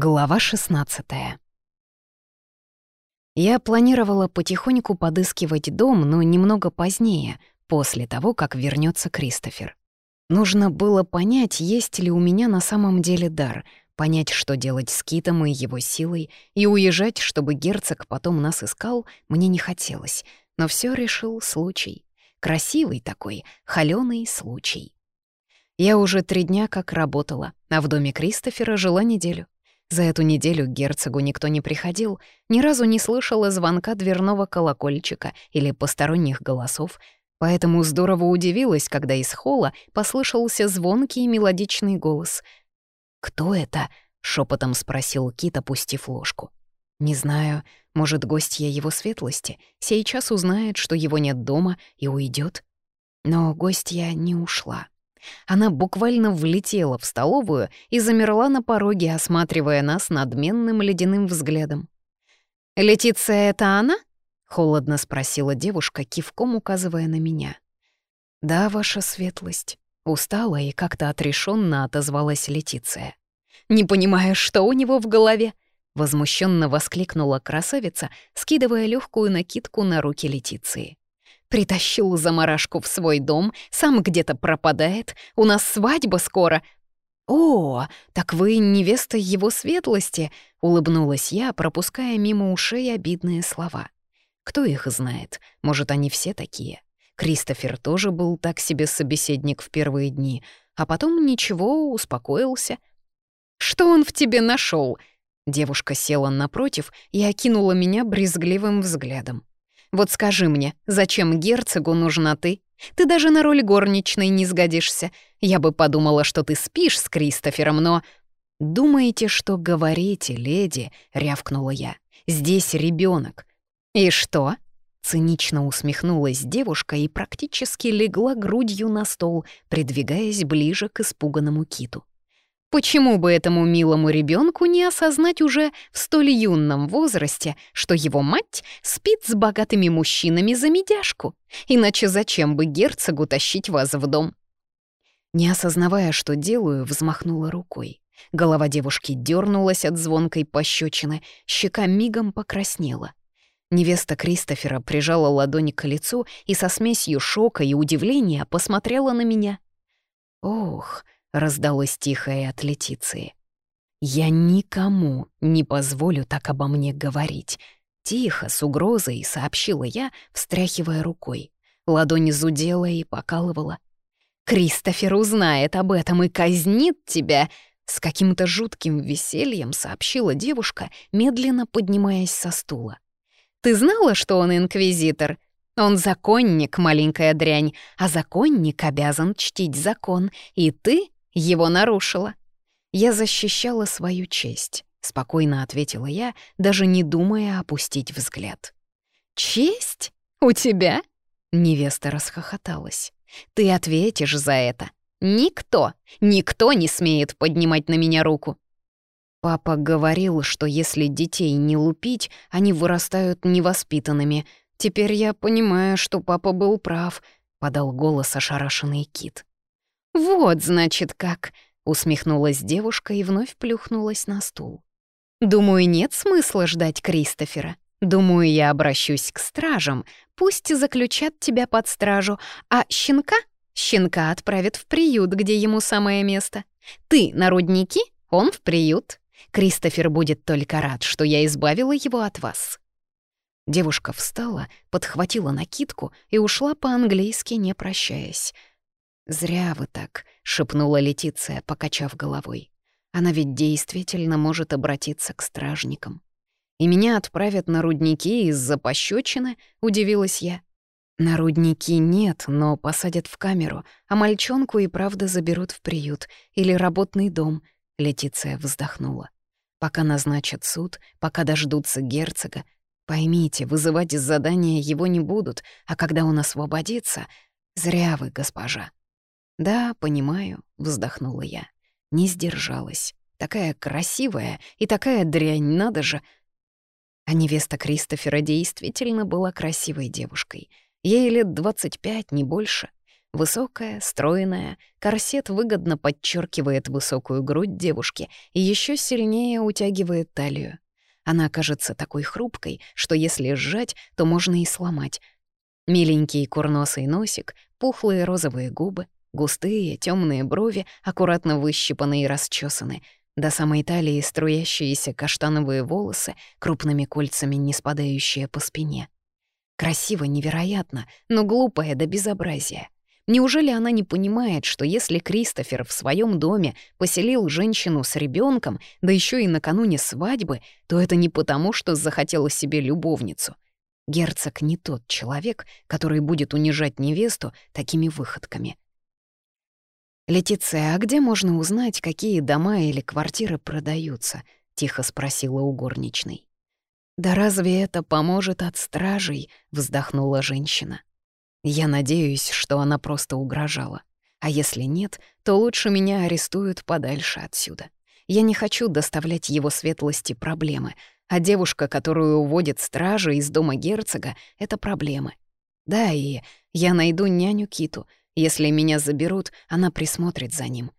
Глава 16 Я планировала потихоньку подыскивать дом, но немного позднее, после того, как вернется Кристофер. Нужно было понять, есть ли у меня на самом деле дар, понять, что делать с Китом и его силой, и уезжать, чтобы герцог потом нас искал, мне не хотелось. Но все решил случай. Красивый такой, холёный случай. Я уже три дня как работала, а в доме Кристофера жила неделю. За эту неделю к герцогу никто не приходил, ни разу не слышала звонка дверного колокольчика или посторонних голосов, поэтому здорово удивилась, когда из холла послышался звонкий мелодичный голос. «Кто это?» — шепотом спросил Кит, опустив ложку. «Не знаю, может, гостья его светлости сейчас узнает, что его нет дома и уйдет. Но гостья не ушла. Она буквально влетела в столовую и замерла на пороге, осматривая нас надменным ледяным взглядом. «Летиция — это она?» — холодно спросила девушка, кивком указывая на меня. «Да, ваша светлость». Устала и как-то отрешенно отозвалась Летиция. «Не понимаю, что у него в голове?» — возмущенно воскликнула красавица, скидывая легкую накидку на руки Летиции. Притащил заморашку в свой дом, сам где-то пропадает, у нас свадьба скоро. «О, так вы невеста его светлости», — улыбнулась я, пропуская мимо ушей обидные слова. «Кто их знает? Может, они все такие?» Кристофер тоже был так себе собеседник в первые дни, а потом ничего, успокоился. «Что он в тебе нашел? Девушка села напротив и окинула меня брезгливым взглядом. Вот скажи мне, зачем герцогу нужна ты? Ты даже на роль горничной не сгодишься. Я бы подумала, что ты спишь с Кристофером, но...» «Думаете, что говорите, леди?» — рявкнула я. «Здесь ребенок. «И что?» Цинично усмехнулась девушка и практически легла грудью на стол, придвигаясь ближе к испуганному киту. Почему бы этому милому ребенку не осознать уже в столь юном возрасте, что его мать спит с богатыми мужчинами за медяшку? Иначе зачем бы герцогу тащить вас в дом? Не осознавая, что делаю, взмахнула рукой. Голова девушки дернулась от звонкой пощечины, щека мигом покраснела. Невеста Кристофера прижала ладони к лицу и со смесью шока и удивления посмотрела на меня. «Ох!» — раздалось тихое от Летиции. «Я никому не позволю так обо мне говорить», — тихо, с угрозой сообщила я, встряхивая рукой. Ладонь зудела и покалывала. «Кристофер узнает об этом и казнит тебя!» С каким-то жутким весельем сообщила девушка, медленно поднимаясь со стула. «Ты знала, что он инквизитор? Он законник, маленькая дрянь, а законник обязан чтить закон, и ты его нарушила. Я защищала свою честь, спокойно ответила я, даже не думая опустить взгляд. Честь? У тебя? Невеста расхохоталась. Ты ответишь за это. Никто, никто не смеет поднимать на меня руку. Папа говорил, что если детей не лупить, они вырастают невоспитанными. Теперь я понимаю, что папа был прав, подал голос ошарашенный Кит. «Вот, значит, как!» — усмехнулась девушка и вновь плюхнулась на стул. «Думаю, нет смысла ждать Кристофера. Думаю, я обращусь к стражам. Пусть заключат тебя под стражу, а щенка? Щенка отправят в приют, где ему самое место. Ты на рудники, он в приют. Кристофер будет только рад, что я избавила его от вас». Девушка встала, подхватила накидку и ушла по-английски, не прощаясь. «Зря вы так», — шепнула Летиция, покачав головой. «Она ведь действительно может обратиться к стражникам». «И меня отправят на рудники из-за пощечины?» — удивилась я. «На рудники нет, но посадят в камеру, а мальчонку и правда заберут в приют или работный дом», — Летиция вздохнула. «Пока назначат суд, пока дождутся герцога. Поймите, вызывать из задания его не будут, а когда он освободится... Зря вы, госпожа». «Да, понимаю», — вздохнула я. Не сдержалась. Такая красивая и такая дрянь, надо же. А невеста Кристофера действительно была красивой девушкой. Ей лет двадцать пять, не больше. Высокая, стройная, корсет выгодно подчеркивает высокую грудь девушки и еще сильнее утягивает талию. Она кажется такой хрупкой, что если сжать, то можно и сломать. Миленький курносый носик, пухлые розовые губы, густые темные брови, аккуратно выщипаны и расчесаны, до самой талии струящиеся каштановые волосы, крупными кольцами не спадающие по спине. Красиво невероятно, но глупое до безобразия. Неужели она не понимает, что если Кристофер в своем доме поселил женщину с ребенком, да еще и накануне свадьбы, то это не потому, что захотела себе любовницу? Герцог не тот человек, который будет унижать невесту такими выходками. «Летиция, а где можно узнать, какие дома или квартиры продаются?» — тихо спросила у горничной. «Да разве это поможет от стражей?» — вздохнула женщина. Я надеюсь, что она просто угрожала. А если нет, то лучше меня арестуют подальше отсюда. Я не хочу доставлять его светлости проблемы, а девушка, которую уводит стражи из дома герцога, — это проблемы. Да, и я найду няню Киту. Если меня заберут, она присмотрит за ним.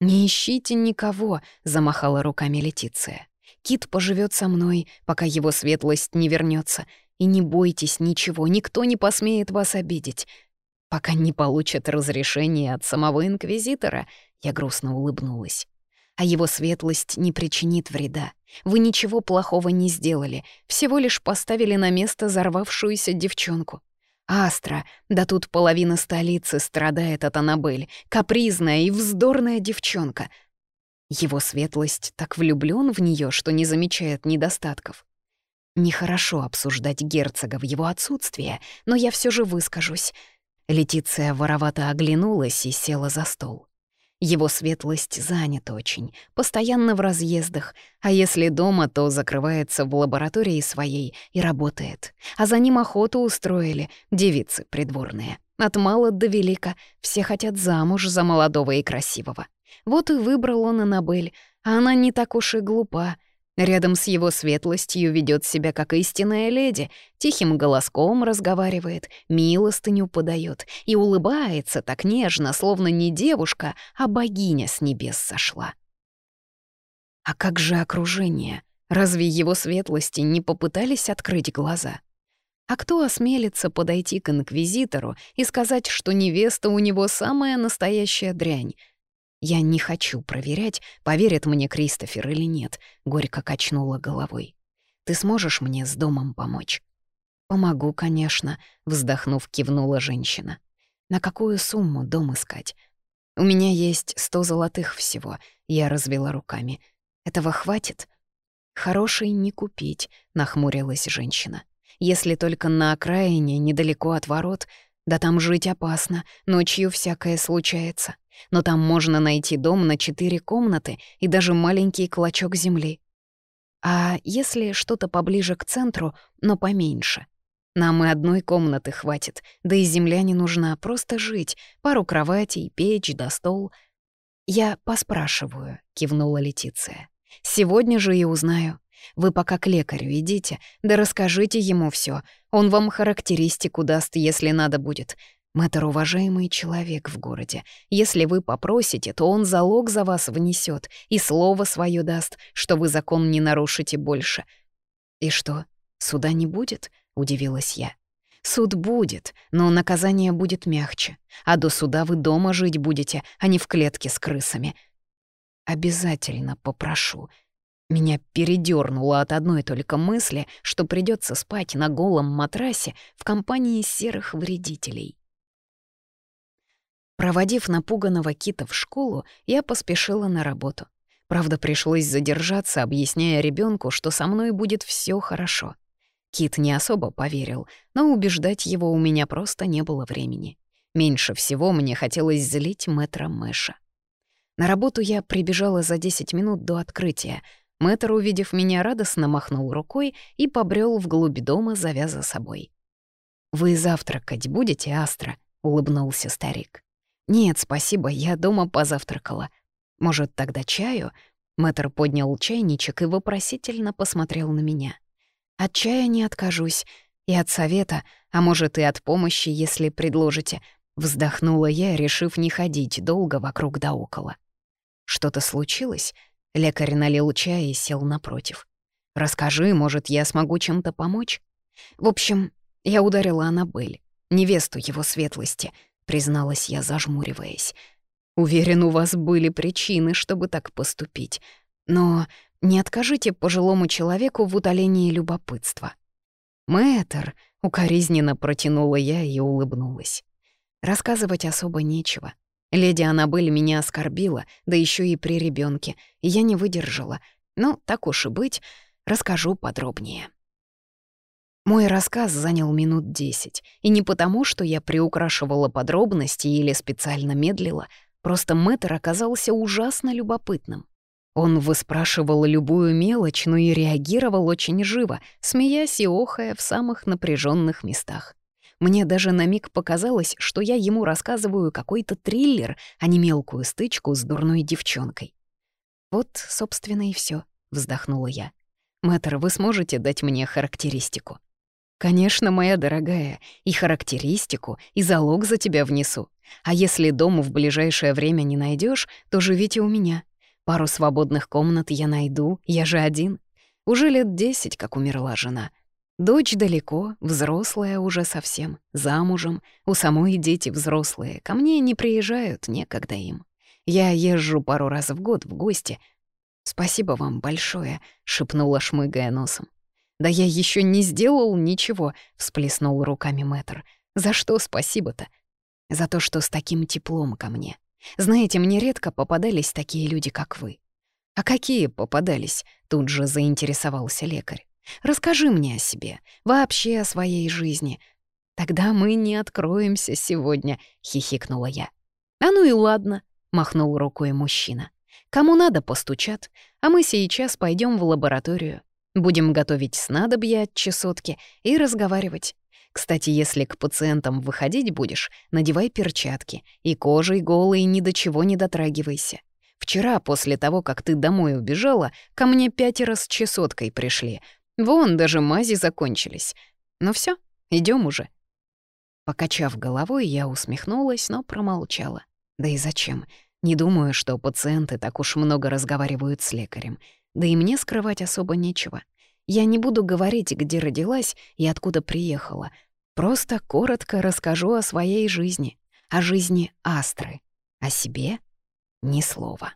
«Не ищите никого», — замахала руками Летиция. «Кит поживет со мной, пока его светлость не вернется, и не бойтесь ничего, никто не посмеет вас обидеть. Пока не получат разрешение от самого Инквизитора, я грустно улыбнулась. А его светлость не причинит вреда. Вы ничего плохого не сделали, всего лишь поставили на место взорвавшуюся девчонку. Астра, да тут половина столицы страдает от Аннабель, капризная и вздорная девчонка. Его светлость так влюблён в неё, что не замечает недостатков. Нехорошо обсуждать герцога в его отсутствие, но я все же выскажусь. Летиция воровато оглянулась и села за стол. Его светлость занят очень, постоянно в разъездах, а если дома, то закрывается в лаборатории своей и работает. А за ним охоту устроили девицы придворные. От мала до велика все хотят замуж за молодого и красивого. Вот и выбрал он Аннабель, а она не так уж и глупа — Рядом с его светлостью ведет себя как истинная леди, тихим голоском разговаривает, милостыню подает и улыбается так нежно, словно не девушка, а богиня с небес сошла. А как же окружение? Разве его светлости не попытались открыть глаза? А кто осмелится подойти к инквизитору и сказать, что невеста у него самая настоящая дрянь, я не хочу проверять, поверит мне Кристофер или нет, горько качнула головой. Ты сможешь мне с домом помочь? Помогу, конечно, вздохнув, кивнула женщина. На какую сумму дом искать? У меня есть сто золотых всего, я развела руками. Этого хватит? Хороший не купить, нахмурилась женщина. Если только на окраине, недалеко от ворот, да там жить опасно, ночью всякое случается но там можно найти дом на четыре комнаты и даже маленький клочок земли. А если что-то поближе к центру, но поменьше? Нам и одной комнаты хватит, да и земля не нужна, просто жить, пару кроватей, печь да стол. «Я поспрашиваю», — кивнула Летиция. «Сегодня же и узнаю. Вы пока к лекарю идите, да расскажите ему все. Он вам характеристику даст, если надо будет. Мэтр — уважаемый человек в городе. Если вы попросите, то он залог за вас внесет и слово свое даст, что вы закон не нарушите больше. И что, суда не будет? — удивилась я. Суд будет, но наказание будет мягче. А до суда вы дома жить будете, а не в клетке с крысами. Обязательно попрошу. Меня передёрнуло от одной только мысли, что придется спать на голом матрасе в компании серых вредителей. Проводив напуганного Кита в школу, я поспешила на работу. Правда, пришлось задержаться, объясняя ребенку, что со мной будет все хорошо. Кит не особо поверил, но убеждать его у меня просто не было времени. Меньше всего мне хотелось злить мэтра Мэша. На работу я прибежала за 10 минут до открытия. Мэтр, увидев меня, радостно махнул рукой и побрел вглубь дома, завяза собой. «Вы завтракать будете, Астра?» — улыбнулся старик. «Нет, спасибо, я дома позавтракала. Может, тогда чаю?» Мэтр поднял чайничек и вопросительно посмотрел на меня. «От чая не откажусь. И от совета, а может, и от помощи, если предложите. Вздохнула я, решив не ходить долго вокруг да около. Что-то случилось? Лекарь налил чай и сел напротив. «Расскажи, может, я смогу чем-то помочь?» «В общем, я ударила Аннабель, невесту его светлости», — призналась я, зажмуриваясь. «Уверен, у вас были причины, чтобы так поступить. Но не откажите пожилому человеку в утолении любопытства». «Мэтр», — укоризненно протянула я и улыбнулась. Рассказывать особо нечего. Леди Аннабель меня оскорбила, да еще и при ребенке, я не выдержала. Ну, так уж и быть, расскажу подробнее. Мой рассказ занял минут десять, и не потому, что я приукрашивала подробности или специально медлила, просто мэтр оказался ужасно любопытным. Он выспрашивал любую мелочь, но и реагировал очень живо, смеясь и охая в самых напряженных местах. Мне даже на миг показалось, что я ему рассказываю какой-то триллер, а не мелкую стычку с дурной девчонкой. «Вот, собственно, и все, вздохнула я. «Мэтр, вы сможете дать мне характеристику?» «Конечно, моя дорогая, и характеристику, и залог за тебя внесу. А если дому в ближайшее время не найдешь, то живите у меня. Пару свободных комнат я найду, я же один. Уже лет десять, как умерла жена. Дочь далеко, взрослая уже совсем, замужем, у самой дети взрослые, ко мне не приезжают, некогда им. Я езжу пару раз в год в гости. «Спасибо вам большое», — шепнула, шмыгая носом. «Да я еще не сделал ничего», — всплеснул руками мэтр. «За что спасибо-то?» «За то, что с таким теплом ко мне. Знаете, мне редко попадались такие люди, как вы». «А какие попадались?» — тут же заинтересовался лекарь. Расскажи мне о себе, вообще о своей жизни. Тогда мы не откроемся сегодня», — хихикнула я. «А ну и ладно», — махнул рукой мужчина. «Кому надо, постучат, а мы сейчас пойдем в лабораторию. Будем готовить снадобья от чесотки и разговаривать. Кстати, если к пациентам выходить будешь, надевай перчатки и кожей голой ни до чего не дотрагивайся. Вчера, после того, как ты домой убежала, ко мне пятеро с чесоткой пришли, Вон даже мази закончились. Ну все, идем уже. Покачав головой, я усмехнулась, но промолчала. Да и зачем? Не думаю, что пациенты так уж много разговаривают с лекарем. Да и мне скрывать особо нечего. Я не буду говорить, где родилась и откуда приехала. Просто коротко расскажу о своей жизни, о жизни Астры. О себе — ни слова.